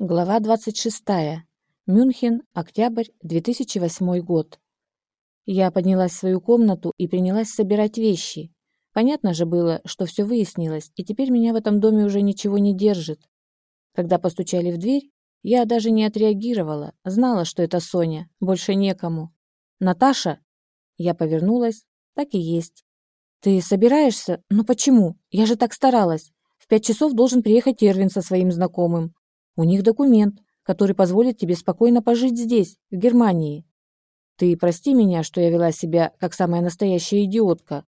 Глава 26. Мюнхен, октябрь 2008 год. Я поднялась в свою комнату и принялась собирать вещи. Понятно же было, что все выяснилось, и теперь меня в этом доме уже ничего не держит. Когда постучали в дверь, я даже не отреагировала, знала, что это Соня, больше некому. «Наташа?» Я повернулась, так и есть. «Ты собираешься? Но почему? Я же так старалась. В пять часов должен приехать Эрвин со своим знакомым. У них документ, который позволит тебе спокойно пожить здесь, в Германии. Ты прости меня, что я вела себя как самая настоящая идиотка,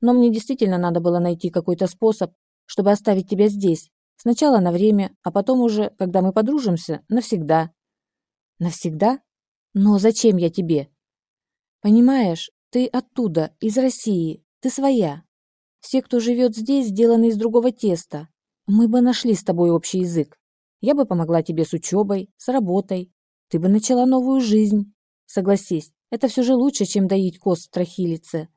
но мне действительно надо было найти какой-то способ, чтобы оставить тебя здесь. Сначала на время, а потом уже, когда мы подружимся, навсегда. Навсегда? Но зачем я тебе? Понимаешь, ты оттуда, из России, ты своя. Все, кто живет здесь, сделаны из другого теста. Мы бы нашли с тобой общий язык. Я бы помогла тебе с учебой, с работой. Ты бы начала новую жизнь. Согласись, это все же лучше, чем доить коз в трахилице.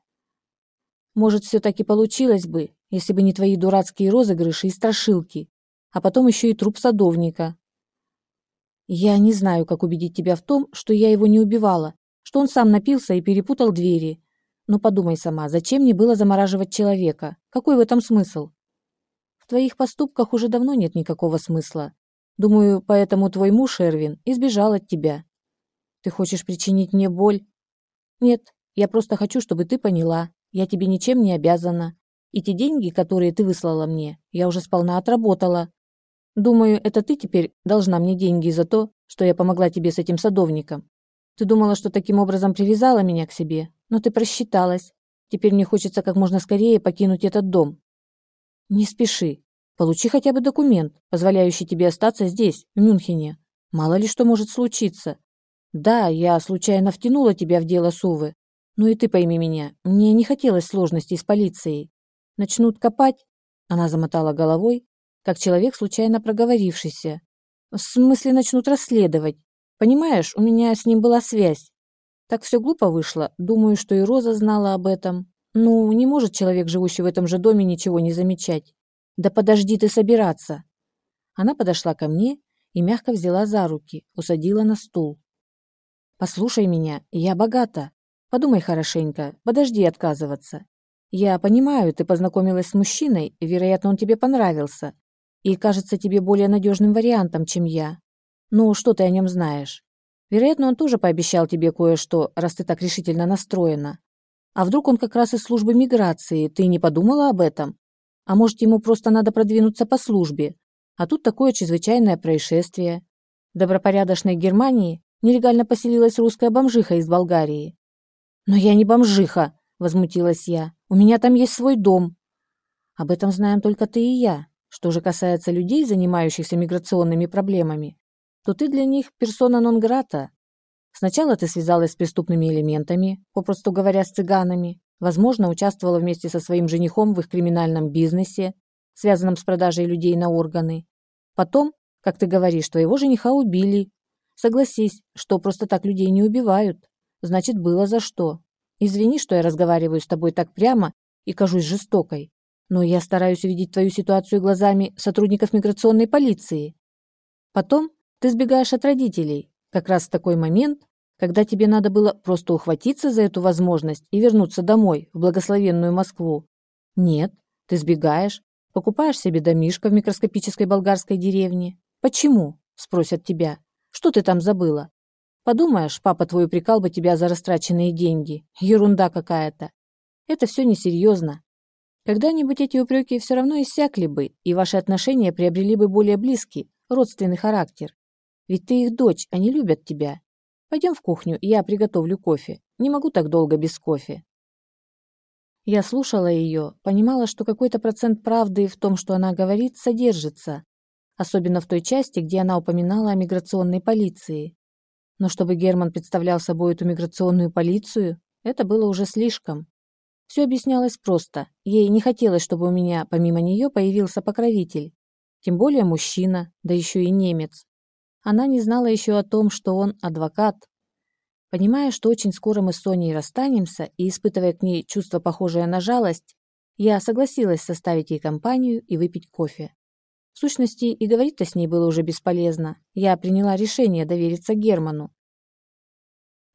Может, все-таки получилось бы, если бы не твои дурацкие розыгрыши и страшилки, а потом еще и труп садовника. Я не знаю, как убедить тебя в том, что я его не убивала, что он сам напился и перепутал двери. Но подумай сама, зачем мне было замораживать человека? Какой в этом смысл? В твоих поступках уже давно нет никакого смысла. Думаю, поэтому твой муж, Эрвин, избежал от тебя. Ты хочешь причинить мне боль? Нет, я просто хочу, чтобы ты поняла. Я тебе ничем не обязана. И те деньги, которые ты выслала мне, я уже сполна отработала. Думаю, это ты теперь должна мне деньги за то, что я помогла тебе с этим садовником. Ты думала, что таким образом привязала меня к себе, но ты просчиталась. Теперь мне хочется как можно скорее покинуть этот дом. Не спеши. Получи хотя бы документ, позволяющий тебе остаться здесь, в Мюнхене. Мало ли что может случиться. Да, я случайно втянула тебя в дело Сувы. Но и ты пойми меня, мне не хотелось сложностей с полицией. Начнут копать, она замотала головой, как человек, случайно проговорившийся. В смысле, начнут расследовать. Понимаешь, у меня с ним была связь. Так все глупо вышло. Думаю, что и Роза знала об этом. Ну, не может человек, живущий в этом же доме, ничего не замечать. Да подожди ты собираться. Она подошла ко мне и мягко взяла за руки, усадила на стул. Послушай меня, я богата. Подумай хорошенько, подожди отказываться. Я понимаю, ты познакомилась с мужчиной, вероятно, он тебе понравился и кажется тебе более надежным вариантом, чем я. Ну, что ты о нем знаешь? Вероятно, он тоже пообещал тебе кое-что, раз ты так решительно настроена. А вдруг он как раз из службы миграции, ты не подумала об этом? А может, ему просто надо продвинуться по службе? А тут такое чрезвычайное происшествие. В добропорядочной Германии нелегально поселилась русская бомжиха из Болгарии. «Но я не бомжиха!» – возмутилась я. «У меня там есть свой дом». «Об этом знаем только ты и я. Что же касается людей, занимающихся миграционными проблемами, то ты для них персона нон-грата. Сначала ты связалась с преступными элементами, попросту говоря, с цыганами, Возможно, участвовала вместе со своим женихом в их криминальном бизнесе, связанном с продажей людей на органы. Потом, как ты говоришь, твоего жениха убили. Согласись, что просто так людей не убивают. Значит, было за что. Извини, что я разговариваю с тобой так прямо и кажусь жестокой, но я стараюсь увидеть твою ситуацию глазами сотрудников миграционной полиции. Потом ты сбегаешь от родителей, как раз в такой момент, когда тебе надо было просто ухватиться за эту возможность и вернуться домой, в благословенную Москву. Нет, ты сбегаешь, покупаешь себе домишко в микроскопической болгарской деревне. Почему? Спросят тебя. Что ты там забыла? Подумаешь, папа твой упрекал бы тебя за растраченные деньги. Ерунда какая-то. Это все несерьезно. Когда-нибудь эти упреки все равно иссякли бы, и ваши отношения приобрели бы более близкий, родственный характер. Ведь ты их дочь, они любят тебя. Пойдем в кухню, я приготовлю кофе. Не могу так долго без кофе. Я слушала ее, понимала, что какой-то процент правды в том, что она говорит, содержится, особенно в той части, где она упоминала о миграционной полиции. Но чтобы Герман представлял собой эту миграционную полицию, это было уже слишком. Все объяснялось просто. Ей не хотелось, чтобы у меня, помимо нее, появился покровитель. Тем более мужчина, да еще и немец. Она не знала еще о том, что он адвокат. Понимая, что очень скоро мы с Соней расстанемся, и испытывая к ней чувство, похожее на жалость, я согласилась составить ей компанию и выпить кофе. В сущности, и говорить-то с ней было уже бесполезно. Я приняла решение довериться Герману.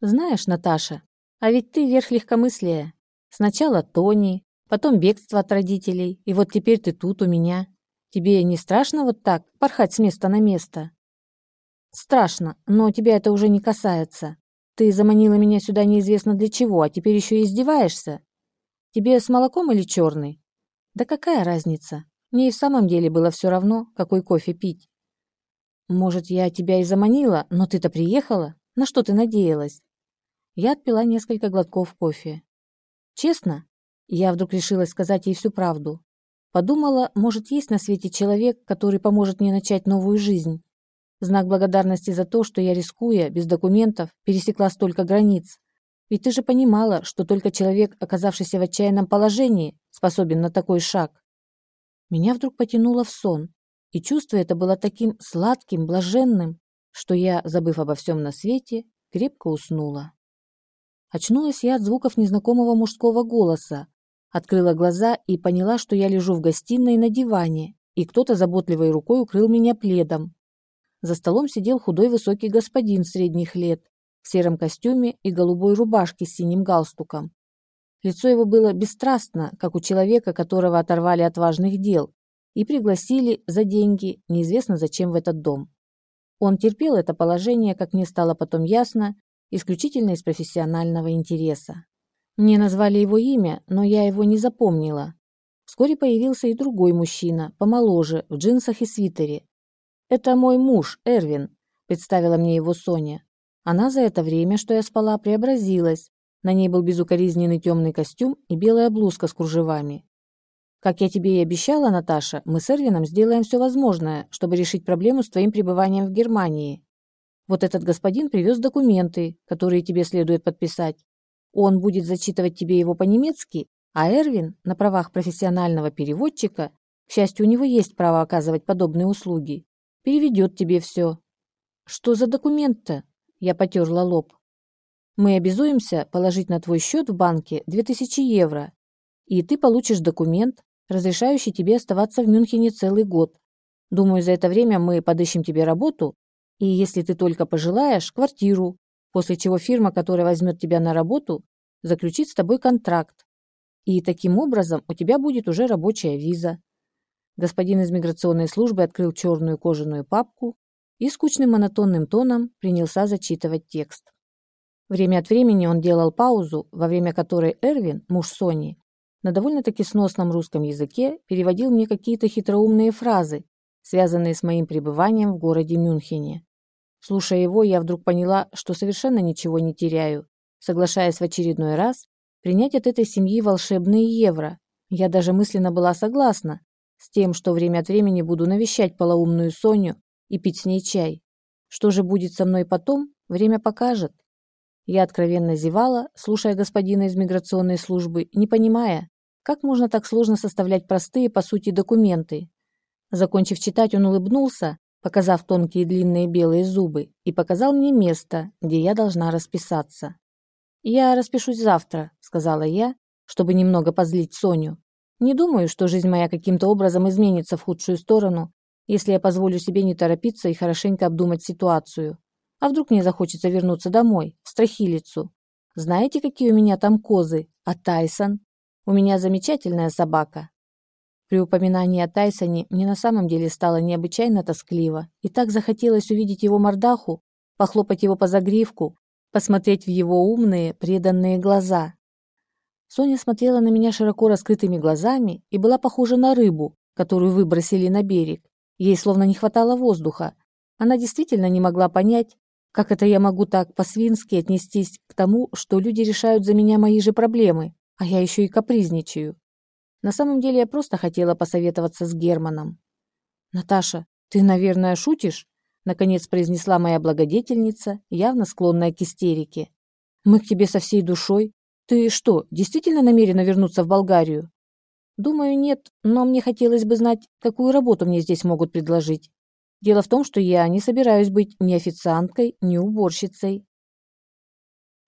Знаешь, Наташа, а ведь ты верх легкомыслия. Сначала Тони, потом бегство от родителей, и вот теперь ты тут у меня. Тебе не страшно вот так порхать с места на место? Страшно, но тебя это уже не касается. Ты заманила меня сюда неизвестно для чего, а теперь еще и издеваешься. Тебе с молоком или черный? Да какая разница? Мне и в самом деле было все равно, какой кофе пить. Может, я тебя и заманила, но ты-то приехала? На что ты надеялась? Я отпила несколько глотков кофе. Честно, я вдруг решила сказать ей всю правду. Подумала, может, есть на свете человек, который поможет мне начать новую жизнь. Знак благодарности за то, что я, рискуя, без документов, пересекла столько границ. Ведь ты же понимала, что только человек, оказавшийся в отчаянном положении, способен на такой шаг. Меня вдруг потянуло в сон, и чувство это было таким сладким, блаженным, что я, забыв обо всем на свете, крепко уснула. Очнулась я от звуков незнакомого мужского голоса, открыла глаза и поняла, что я лежу в гостиной на диване, и кто-то заботливой рукой укрыл меня пледом. За столом сидел худой высокий господин средних лет, в сером костюме и голубой рубашке с синим галстуком. Лицо его было бесстрастно, как у человека, которого оторвали от важных дел, и пригласили за деньги, неизвестно зачем в этот дом. Он терпел это положение, как мне стало потом ясно, исключительно из профессионального интереса. Мне назвали его имя, но я его не запомнила. Вскоре появился и другой мужчина, помоложе, в джинсах и свитере. «Это мой муж, Эрвин», — представила мне его Соня. Она за это время, что я спала, преобразилась. На ней был безукоризненный темный костюм и белая блузка с кружевами. Как я тебе и обещала, Наташа, мы с Эрвином сделаем все возможное, чтобы решить проблему с твоим пребыванием в Германии. Вот этот господин привез документы, которые тебе следует подписать. Он будет зачитывать тебе его по-немецки, а Эрвин, на правах профессионального переводчика, к счастью, у него есть право оказывать подобные услуги, переведет тебе все. Что за документ-то? Я потерла лоб. Мы обязуемся положить на твой счет в банке 2000 евро, и ты получишь документ, разрешающий тебе оставаться в Мюнхене целый год. Думаю, за это время мы подыщем тебе работу и, если ты только пожелаешь, квартиру, после чего фирма, которая возьмет тебя на работу, заключит с тобой контракт. И таким образом у тебя будет уже рабочая виза. Господин из миграционной службы открыл черную кожаную папку и скучным монотонным тоном принялся зачитывать текст. Время от времени он делал паузу, во время которой Эрвин, муж Сони, на довольно-таки сносном русском языке переводил мне какие-то хитроумные фразы, связанные с моим пребыванием в городе Мюнхене. Слушая его, я вдруг поняла, что совершенно ничего не теряю, соглашаясь в очередной раз принять от этой семьи волшебные евро. Я даже мысленно была согласна с тем, что время от времени буду навещать полоумную Соню и пить с ней чай. Что же будет со мной потом, время покажет. Я откровенно зевала, слушая господина из миграционной службы, не понимая, как можно так сложно составлять простые, по сути, документы. Закончив читать, он улыбнулся показав тонкие длинные белые зубы, и показал мне место, где я должна расписаться. «Я распишусь завтра», — сказала я, чтобы немного позлить Соню. «Не думаю, что жизнь моя каким-то образом изменится в худшую сторону, если я позволю себе не торопиться и хорошенько обдумать ситуацию. А вдруг мне захочется вернуться домой, в Страхилицу? Знаете, какие у меня там козы? А Тайсон? У меня замечательная собака, при упоминании о Тайсоне мне на самом деле стало необычайно тоскливо, и так захотелось увидеть его мордаху, похлопать его по загривку, посмотреть в его умные, преданные глаза. Соня смотрела на меня широко раскрытыми глазами и была похожа на рыбу, которую выбросили на берег. Ей словно не хватало воздуха. Она действительно не могла понять, как это я могу так по-свински отнестись к тому, что люди решают за меня мои же проблемы, а я еще и капризничаю. На самом деле я просто хотела посоветоваться с Германом. «Наташа, ты, наверное, шутишь?» Наконец произнесла моя благодетельница, явно склонная к истерике. «Мы к тебе со всей душой. Ты что, действительно намерена вернуться в Болгарию?» «Думаю, нет, но мне хотелось бы знать, какую работу мне здесь могут предложить. Дело в том, что я не собираюсь быть ни официанткой, ни уборщицей.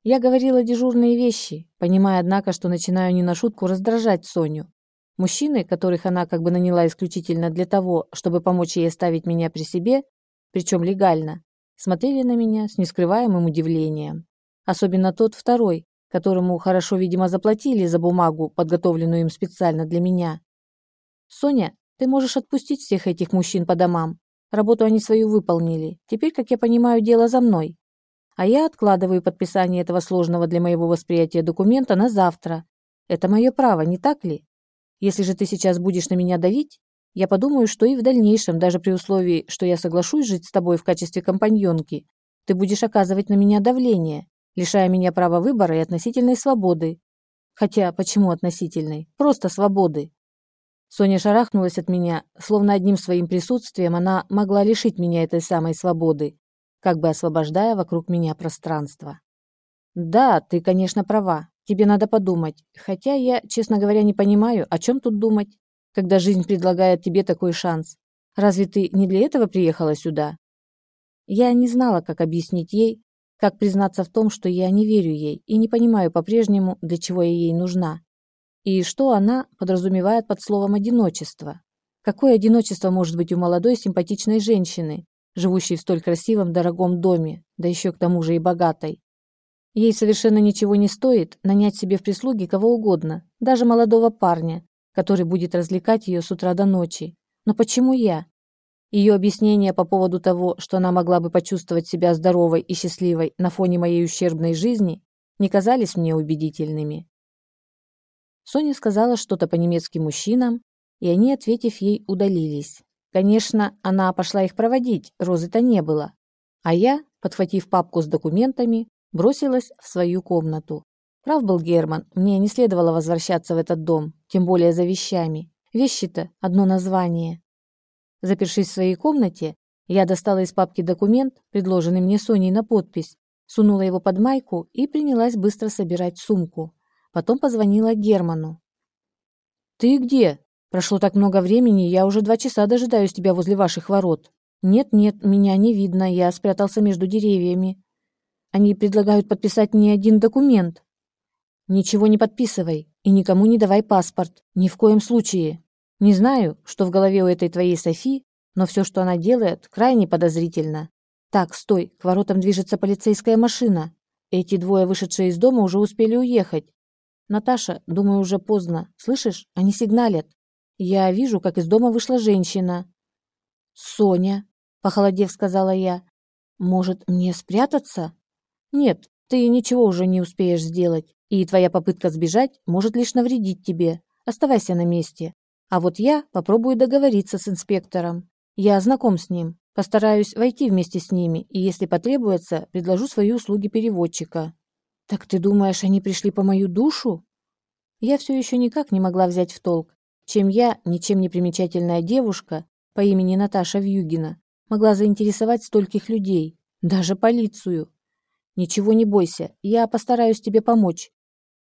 Я говорила дежурные вещи, понимая, однако, что начинаю не на шутку раздражать Соню. Мужчины, которых она как бы наняла исключительно для того, чтобы помочь ей оставить меня при себе, причем легально, смотрели на меня с нескрываемым удивлением. Особенно тот второй, которому хорошо, видимо, заплатили за бумагу, подготовленную им специально для меня. «Соня, ты можешь отпустить всех этих мужчин по домам. Работу они свою выполнили. Теперь, как я понимаю, дело за мной. А я откладываю подписание этого сложного для моего восприятия документа на завтра. Это мое право, не так ли? Если же ты сейчас будешь на меня давить, я подумаю, что и в дальнейшем, даже при условии, что я соглашусь жить с тобой в качестве компаньонки, ты будешь оказывать на меня давление, лишая меня права выбора и относительной свободы. Хотя, почему относительной? Просто свободы. Соня шарахнулась от меня, словно одним своим присутствием она могла лишить меня этой самой свободы, как бы освобождая вокруг меня пространство. «Да, ты, конечно, права. Тебе надо подумать. Хотя я, честно говоря, не понимаю, о чем тут думать, когда жизнь предлагает тебе такой шанс. Разве ты не для этого приехала сюда?» Я не знала, как объяснить ей, как признаться в том, что я не верю ей и не понимаю по-прежнему, для чего я ей нужна. И что она подразумевает под словом «одиночество»? Какое одиночество может быть у молодой симпатичной женщины, живущей в столь красивом дорогом доме, да еще к тому же и богатой? Ей совершенно ничего не стоит нанять себе в прислуги кого угодно, даже молодого парня, который будет развлекать ее с утра до ночи. Но почему я? Ее объяснения по поводу того, что она могла бы почувствовать себя здоровой и счастливой на фоне моей ущербной жизни, не казались мне убедительными. Соня сказала что-то по-немецки мужчинам, и они, ответив ей, удалились. Конечно, она пошла их проводить, розы-то не было. А я, подхватив папку с документами, бросилась в свою комнату. Прав был Герман, мне не следовало возвращаться в этот дом, тем более за вещами. Вещи-то одно название. Запершись в своей комнате, я достала из папки документ, предложенный мне Соней на подпись, сунула его под майку и принялась быстро собирать сумку. Потом позвонила Герману. «Ты где? Прошло так много времени, я уже два часа дожидаюсь тебя возле ваших ворот. Нет-нет, меня не видно, я спрятался между деревьями. Они предлагают подписать мне один документ. Ничего не подписывай и никому не давай паспорт, ни в коем случае. Не знаю, что в голове у этой твоей Софи, но все, что она делает, крайне подозрительно. Так, стой, к воротам движется полицейская машина. Эти двое, вышедшие из дома, уже успели уехать. «Наташа, думаю, уже поздно. Слышишь, они сигналят. Я вижу, как из дома вышла женщина». «Соня», — похолодев сказала я, — «может, мне спрятаться?» «Нет, ты ничего уже не успеешь сделать, и твоя попытка сбежать может лишь навредить тебе. Оставайся на месте. А вот я попробую договориться с инспектором. Я знаком с ним. Постараюсь войти вместе с ними, и если потребуется, предложу свои услуги переводчика». «Так ты думаешь, они пришли по мою душу?» Я все еще никак не могла взять в толк, чем я, ничем не примечательная девушка по имени Наташа Вьюгина, могла заинтересовать стольких людей, даже полицию. «Ничего не бойся, я постараюсь тебе помочь».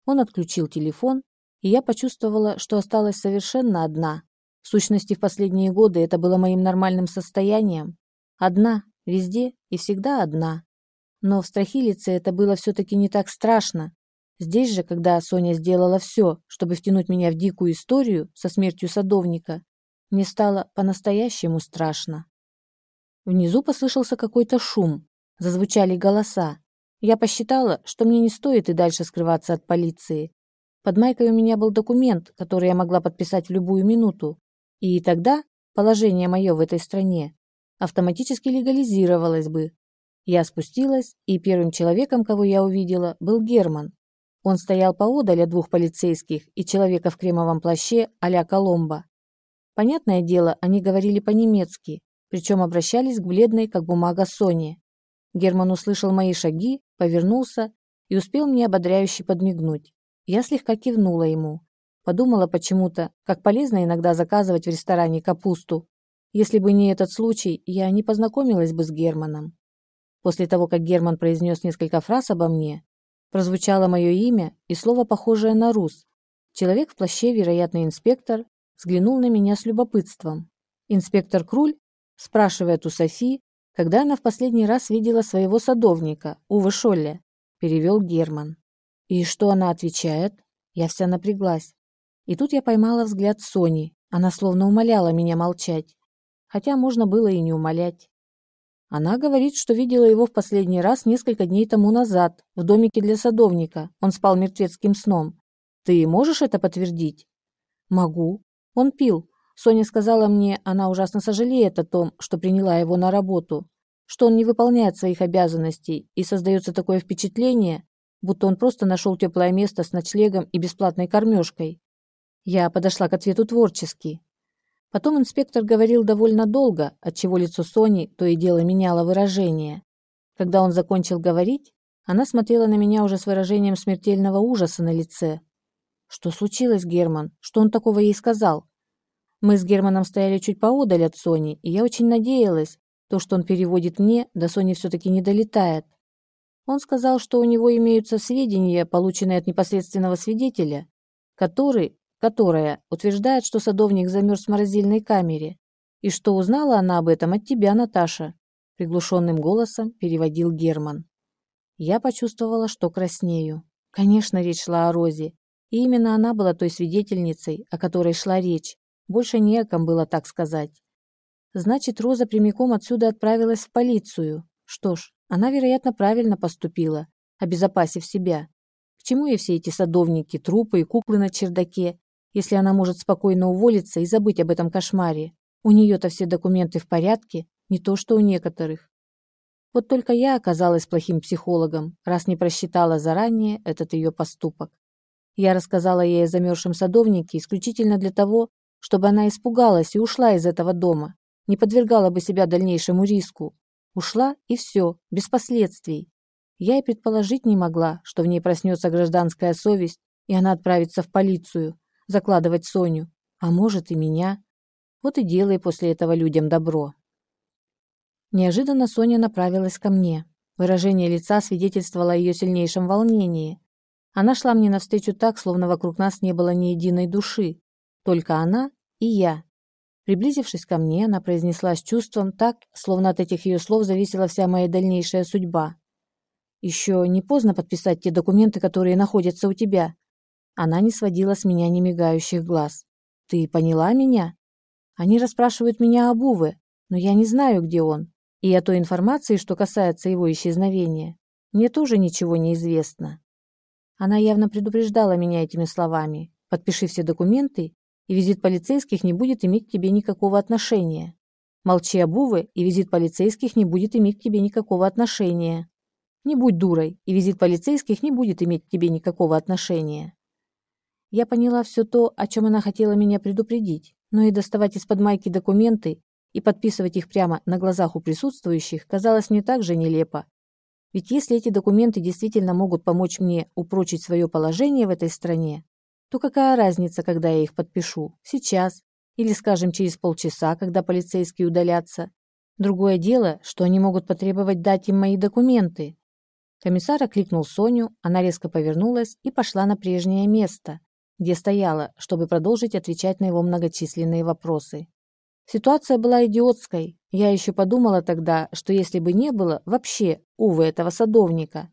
Он отключил телефон, и я почувствовала, что осталась совершенно одна. В сущности, в последние годы это было моим нормальным состоянием. Одна, везде и всегда одна. Но в Страхилице это было все-таки не так страшно. Здесь же, когда Соня сделала все, чтобы втянуть меня в дикую историю со смертью садовника, мне стало по-настоящему страшно. Внизу послышался какой-то шум, зазвучали голоса. Я посчитала, что мне не стоит и дальше скрываться от полиции. Под майкой у меня был документ, который я могла подписать в любую минуту. И тогда положение мое в этой стране автоматически легализировалось бы, я спустилась, и первым человеком, кого я увидела, был Герман. Он стоял поодаль от двух полицейских и человека в кремовом плаще а-ля Коломбо. Понятное дело, они говорили по-немецки, причем обращались к бледной, как бумага, Соне. Герман услышал мои шаги, повернулся и успел мне ободряюще подмигнуть. Я слегка кивнула ему. Подумала почему-то, как полезно иногда заказывать в ресторане капусту. Если бы не этот случай, я не познакомилась бы с Германом. После того, как Герман произнес несколько фраз обо мне, прозвучало мое имя и слово, похожее на «рус». Человек в плаще, вероятно, инспектор, взглянул на меня с любопытством. Инспектор Круль спрашивает у Софи, когда она в последний раз видела своего садовника, Увы Шолле, перевел Герман. И что она отвечает? Я вся напряглась. И тут я поймала взгляд Сони. Она словно умоляла меня молчать. Хотя можно было и не умолять. Она говорит, что видела его в последний раз несколько дней тому назад, в домике для садовника. Он спал мертвецким сном. Ты можешь это подтвердить? Могу. Он пил. Соня сказала мне, она ужасно сожалеет о том, что приняла его на работу, что он не выполняет своих обязанностей, и создается такое впечатление, будто он просто нашел теплое место с ночлегом и бесплатной кормежкой. Я подошла к ответу творчески. Потом инспектор говорил довольно долго, отчего лицо Сони то и дело меняло выражение. Когда он закончил говорить, она смотрела на меня уже с выражением смертельного ужаса на лице. «Что случилось, Герман? Что он такого ей сказал?» Мы с Германом стояли чуть поодаль от Сони, и я очень надеялась, то, что он переводит мне, до Сони все-таки не долетает. Он сказал, что у него имеются сведения, полученные от непосредственного свидетеля, который, которая утверждает, что садовник замерз в морозильной камере, и что узнала она об этом от тебя, Наташа, приглушенным голосом переводил Герман. Я почувствовала, что краснею. Конечно, речь шла о Розе, и именно она была той свидетельницей, о которой шла речь. Больше не о ком было так сказать. Значит, Роза прямиком отсюда отправилась в полицию. Что ж, она, вероятно, правильно поступила, обезопасив себя. К чему ей все эти садовники, трупы и куклы на чердаке, если она может спокойно уволиться и забыть об этом кошмаре? У нее-то все документы в порядке, не то что у некоторых. Вот только я оказалась плохим психологом, раз не просчитала заранее этот ее поступок. Я рассказала ей о замерзшем садовнике исключительно для того, чтобы она испугалась и ушла из этого дома, не подвергала бы себя дальнейшему риску. Ушла и все, без последствий. Я и предположить не могла, что в ней проснется гражданская совесть, и она отправится в полицию, закладывать Соню, а может и меня. Вот и делай после этого людям добро. Неожиданно Соня направилась ко мне. Выражение лица свидетельствовало о ее сильнейшем волнении. Она шла мне навстречу так, словно вокруг нас не было ни единой души, только она и я. Приблизившись ко мне, она произнесла с чувством так, словно от этих ее слов зависела вся моя дальнейшая судьба. «Еще не поздно подписать те документы, которые находятся у тебя». Она не сводила с меня немигающих глаз. «Ты поняла меня? Они расспрашивают меня об Уве, но я не знаю, где он. И о той информации, что касается его исчезновения, мне тоже ничего не известно». Она явно предупреждала меня этими словами. «Подпиши все документы, и визит полицейских не будет иметь к тебе никакого отношения. Молчи об и визит полицейских не будет иметь к тебе никакого отношения. Не будь дурой, и визит полицейских не будет иметь к тебе никакого отношения. Я поняла все то, о чем она хотела меня предупредить, но и доставать из-под майки документы и подписывать их прямо на глазах у присутствующих казалось мне так же нелепо. Ведь если эти документы действительно могут помочь мне упрочить свое положение в этой стране, то какая разница, когда я их подпишу? Сейчас или, скажем, через полчаса, когда полицейские удалятся? Другое дело, что они могут потребовать дать им мои документы. Комиссар окликнул Соню, она резко повернулась и пошла на прежнее место, где стояла, чтобы продолжить отвечать на его многочисленные вопросы. Ситуация была идиотской. Я еще подумала тогда, что если бы не было вообще, увы, этого садовника,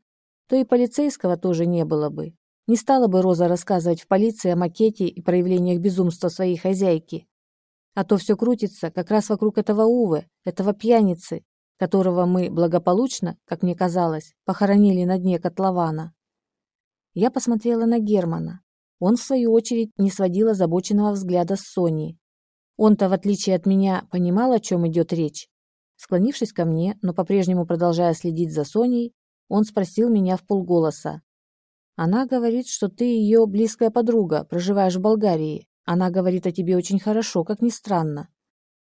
то и полицейского тоже не было бы. Не стала бы Роза рассказывать в полиции о макете и проявлениях безумства своей хозяйки. А то все крутится как раз вокруг этого Увы, этого пьяницы, которого мы благополучно, как мне казалось, похоронили на дне котлована. Я посмотрела на Германа. Он, в свою очередь, не сводил озабоченного взгляда с Соней. Он-то, в отличие от меня, понимал, о чем идет речь. Склонившись ко мне, но по-прежнему продолжая следить за Соней, он спросил меня в полголоса. Она говорит, что ты ее близкая подруга, проживаешь в Болгарии. Она говорит о тебе очень хорошо, как ни странно.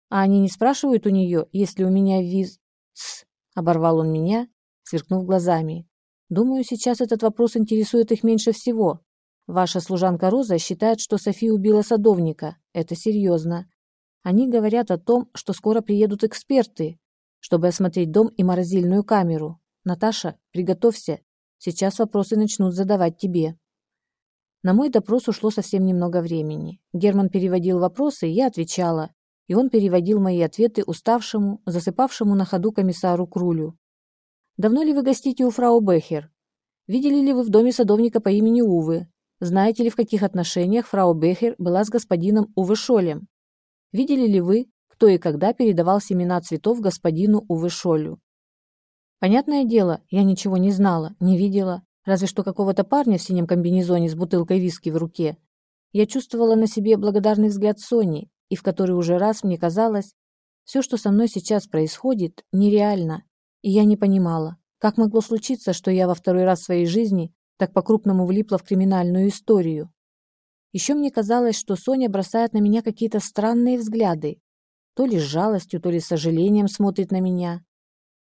А они не спрашивают у нее, есть ли у меня виз... Тсс, оборвал он меня, сверкнув глазами. Думаю, сейчас этот вопрос интересует их меньше всего. Ваша служанка Роза считает, что София убила садовника. Это серьезно. Они говорят о том, что скоро приедут эксперты, чтобы осмотреть дом и морозильную камеру. Наташа, приготовься, Сейчас вопросы начнут задавать тебе. На мой допрос ушло совсем немного времени. Герман переводил вопросы, я отвечала, и он переводил мои ответы уставшему, засыпавшему на ходу комиссару Крулю. «Давно ли вы гостите у фрау Бехер? Видели ли вы в доме садовника по имени Увы? знаете ли, в каких отношениях фрау Бехер была с господином Уве Шолем? Видели ли вы, кто и когда передавал семена цветов господину Уве Шолю? Понятное дело, я ничего не знала, не видела, разве что какого-то парня в синем комбинезоне с бутылкой виски в руке. Я чувствовала на себе благодарный взгляд Сони, и в который уже раз мне казалось, все, что со мной сейчас происходит, нереально, и я не понимала, как могло случиться, что я во второй раз в своей жизни так по-крупному влипла в криминальную историю. Еще мне казалось, что Соня бросает на меня какие-то странные взгляды, то ли с жалостью, то ли с сожалением смотрит на меня.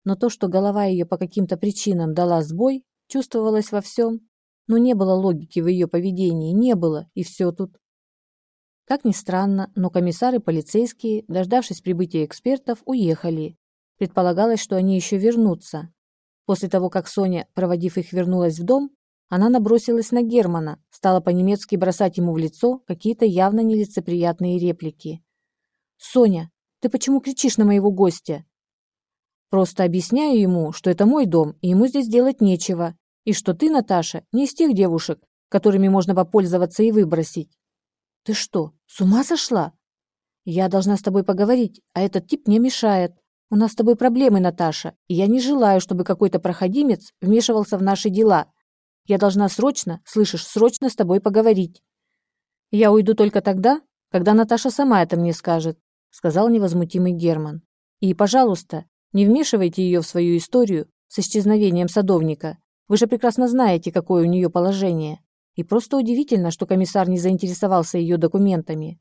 Но то, что голова ее по каким-то причинам дала сбой, чувствовалось во всем. Но не было логики в ее поведении, не было, и все тут. Как ни странно, но комиссары полицейские, дождавшись прибытия экспертов, уехали. Предполагалось, что они еще вернутся. После того, как Соня, проводив их, вернулась в дом, она набросилась на Германа, стала по-немецки бросать ему в лицо какие-то явно нелицеприятные реплики. «Соня, ты почему кричишь на моего гостя?» «Просто объясняю ему, что это мой дом, и ему здесь делать нечего, и что ты, Наташа, не из тех девушек, которыми можно попользоваться и выбросить. Ты что, с ума сошла? Я должна с тобой поговорить, а этот тип мне мешает. У нас с тобой проблемы, Наташа, и я не желаю, чтобы какой-то проходимец вмешивался в наши дела. Я должна срочно, слышишь, срочно с тобой поговорить. Я уйду только тогда, когда Наташа сама это мне скажет, сказал невозмутимый Герман. И, пожалуйста, не вмешивайте ее в свою историю с исчезновением садовника. Вы же прекрасно знаете, какое у нее положение. И просто удивительно, что комиссар не заинтересовался ее документами.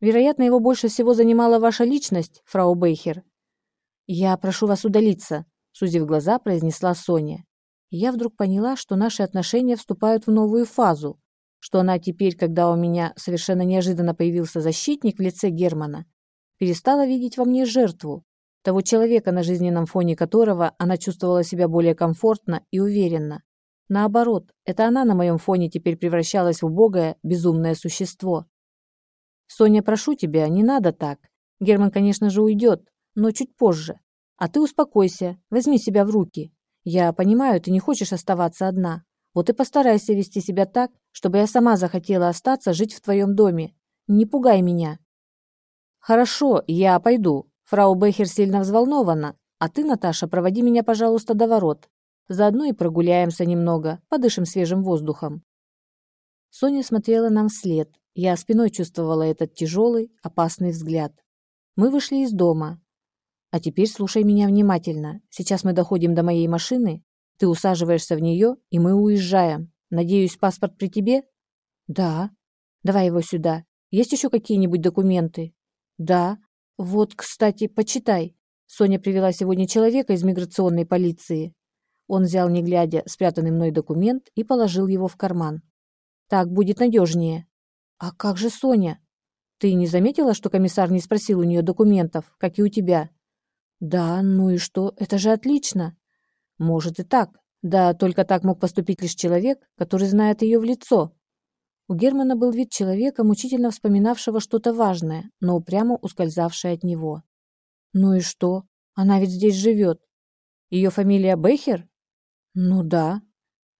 Вероятно, его больше всего занимала ваша личность, фрау Бейхер. Я прошу вас удалиться, сузив глаза, произнесла Соня. И я вдруг поняла, что наши отношения вступают в новую фазу, что она теперь, когда у меня совершенно неожиданно появился защитник в лице Германа, перестала видеть во мне жертву, того человека, на жизненном фоне которого она чувствовала себя более комфортно и уверенно. Наоборот, это она на моем фоне теперь превращалась в убогое, безумное существо. «Соня, прошу тебя, не надо так. Герман, конечно же, уйдет, но чуть позже. А ты успокойся, возьми себя в руки. Я понимаю, ты не хочешь оставаться одна. Вот и постарайся вести себя так, чтобы я сама захотела остаться жить в твоем доме. Не пугай меня». «Хорошо, я пойду. Фрау Бехер сильно взволнована. А ты, Наташа, проводи меня, пожалуйста, до ворот. Заодно и прогуляемся немного, подышим свежим воздухом. Соня смотрела нам вслед. Я спиной чувствовала этот тяжелый, опасный взгляд. Мы вышли из дома. А теперь слушай меня внимательно. Сейчас мы доходим до моей машины, ты усаживаешься в нее, и мы уезжаем. Надеюсь, паспорт при тебе? Да. Давай его сюда. Есть еще какие-нибудь документы? Да. Вот, кстати, почитай. Соня привела сегодня человека из миграционной полиции. Он взял, не глядя, спрятанный мной документ и положил его в карман. «Так будет надежнее». «А как же Соня?» «Ты не заметила, что комиссар не спросил у нее документов, как и у тебя?» «Да, ну и что? Это же отлично!» «Может и так. Да, только так мог поступить лишь человек, который знает ее в лицо». У Германа был вид человека, мучительно вспоминавшего что-то важное, но упрямо ускользавшее от него. «Ну и что? Она ведь здесь живет. Ее фамилия Бейхер?» Ну да.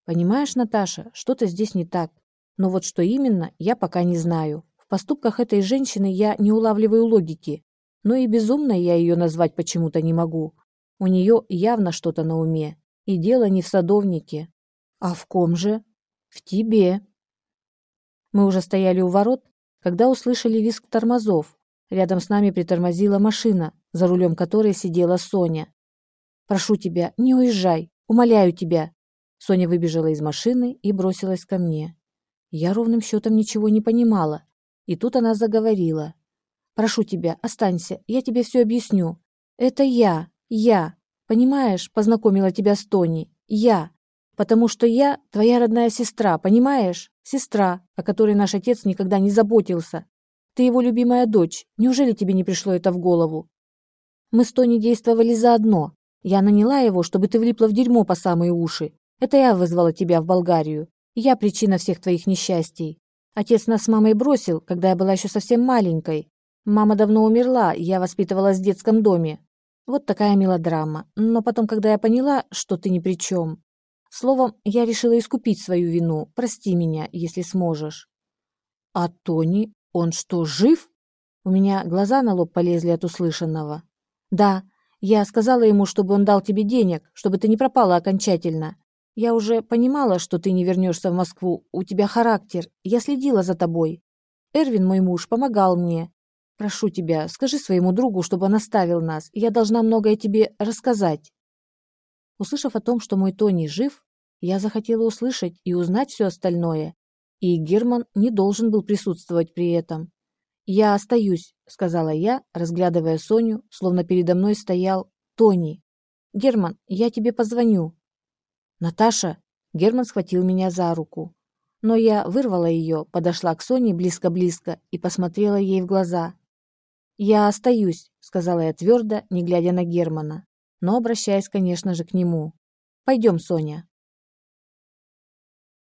Понимаешь, Наташа, что-то здесь не так. Но вот что именно, я пока не знаю. В поступках этой женщины я не улавливаю логики. Но и безумной я ее назвать почему-то не могу. У нее явно что-то на уме. И дело не в садовнике. А в ком же? В тебе. Мы уже стояли у ворот, когда услышали визг тормозов. Рядом с нами притормозила машина, за рулем которой сидела Соня. «Прошу тебя, не уезжай. Умоляю тебя!» Соня выбежала из машины и бросилась ко мне. Я ровным счетом ничего не понимала. И тут она заговорила. «Прошу тебя, останься, я тебе все объясню. Это я, я, понимаешь, познакомила тебя с Тони. Я. Потому что я твоя родная сестра, понимаешь? Сестра, о которой наш отец никогда не заботился. Ты его любимая дочь. Неужели тебе не пришло это в голову? Мы с Тони действовали заодно. Я наняла его, чтобы ты влипла в дерьмо по самые уши. Это я вызвала тебя в Болгарию. Я причина всех твоих несчастий. Отец нас с мамой бросил, когда я была еще совсем маленькой. Мама давно умерла, я воспитывалась в детском доме. Вот такая мелодрама. Но потом, когда я поняла, что ты ни при чем. Словом, я решила искупить свою вину. Прости меня, если сможешь. А Тони, он что, жив? У меня глаза на лоб полезли от услышанного. Да, я сказала ему, чтобы он дал тебе денег, чтобы ты не пропала окончательно. Я уже понимала, что ты не вернешься в Москву. У тебя характер. Я следила за тобой. Эрвин, мой муж, помогал мне. Прошу тебя, скажи своему другу, чтобы он оставил нас. Я должна многое тебе рассказать. Услышав о том, что мой Тони жив, я захотела услышать и узнать все остальное, и Герман не должен был присутствовать при этом. «Я остаюсь», — сказала я, разглядывая Соню, словно передо мной стоял Тони. «Герман, я тебе позвоню». «Наташа!» — Герман схватил меня за руку. Но я вырвала ее, подошла к Соне близко-близко и посмотрела ей в глаза. «Я остаюсь», — сказала я твердо, не глядя на Германа, но обращаясь, конечно же, к нему. «Пойдем, Соня».